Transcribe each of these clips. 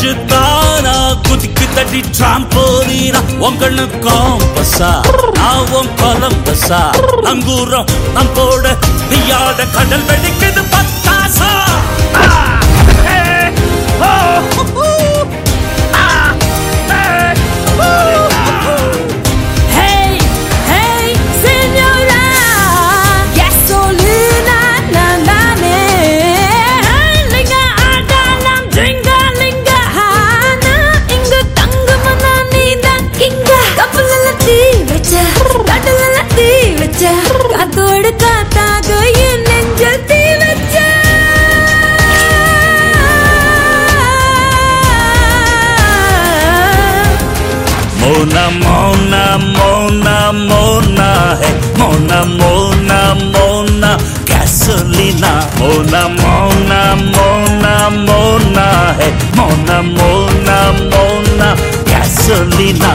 நெஞ்சு தானா? குதிக்கு தட்டி டிராம்போலீனா உங்கன்னு காம்பஸா நான் உன் கொலம்பஸா அங்கூரம் நம்போட நீயாட கடல் வெடிக்க Mona, Mona, Mona, Mona, he Mona, Mona, Mona, gasolina Mona, Mona, Mona, Mona, na Mona, Mona, Mona, gasolina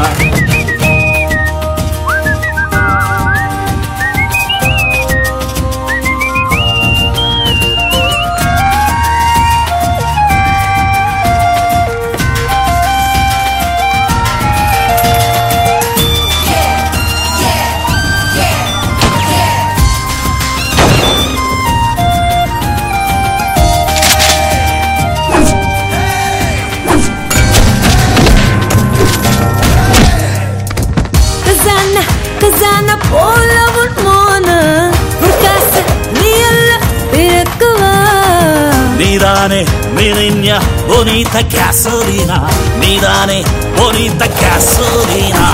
Nidane, Mirinha, bonita gasolina. Nidane, bonita gasolina.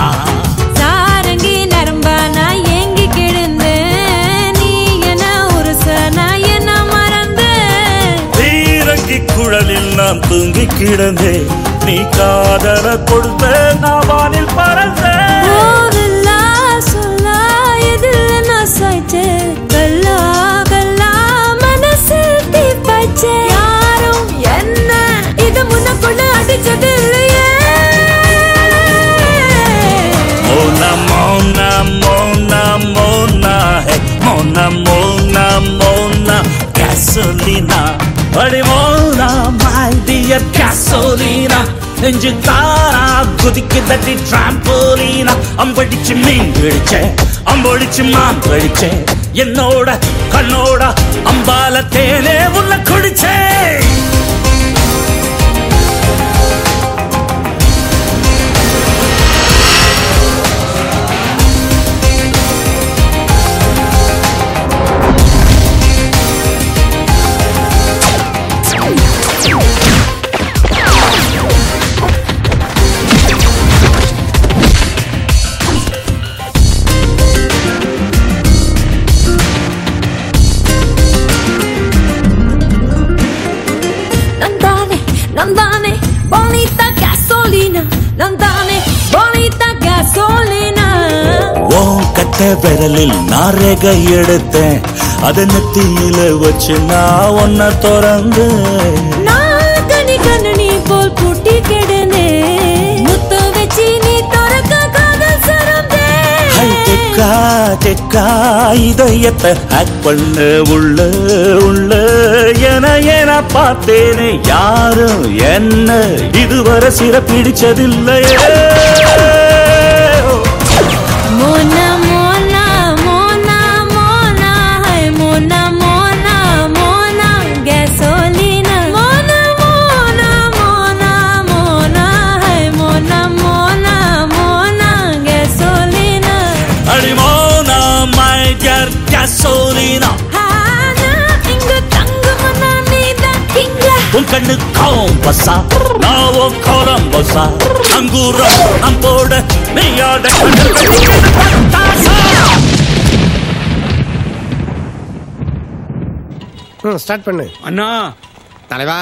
Sarangi நரம்பா நான் ஏங்கி கிடந்தேன் நீ என்ன உருச நான் என்ன மறந்தேன் பீரங்கி குழலில் நான் தூங்கி கிடந்தேன் நீ காதல கொடுத்த நான் வானில் பறந்தேன் சொல்லா எதில் நான் சாய்ச்சேன் my dear gasolina. நெஞ்சு தாரா குதிக்கு தட்டி டிராம்போலீனா அம்படிச்சு மீன் பிடிச்சேன் அம்பொழிச்சு மான் பிடிச்சேன். என்னோட கண்ணோட அம்பால தேனே உள்ள குடிச்சேன். Gasolina. Nandane, bonita gasolina. ஓ கட்ட விரலில் நான் ரேகை எடுத்தேன் அதை நெத்தியில வச்சு நான் ஒன்ன திறந்து தெக்கா இதயத்தை ஹேக் பண்ண உள்ள உள்ள. என என பார்த்தேனே யாரும் என்ன? இதுவரை சிறப்பிடிச்சதில்லையே. உன் கண்ணு காம்பஸா உன் கோலம்பஸா அங்கூரம் நம்போட நீயாட ஸ்டார்ட் பண்ணு. அண்ணா. தலைவா.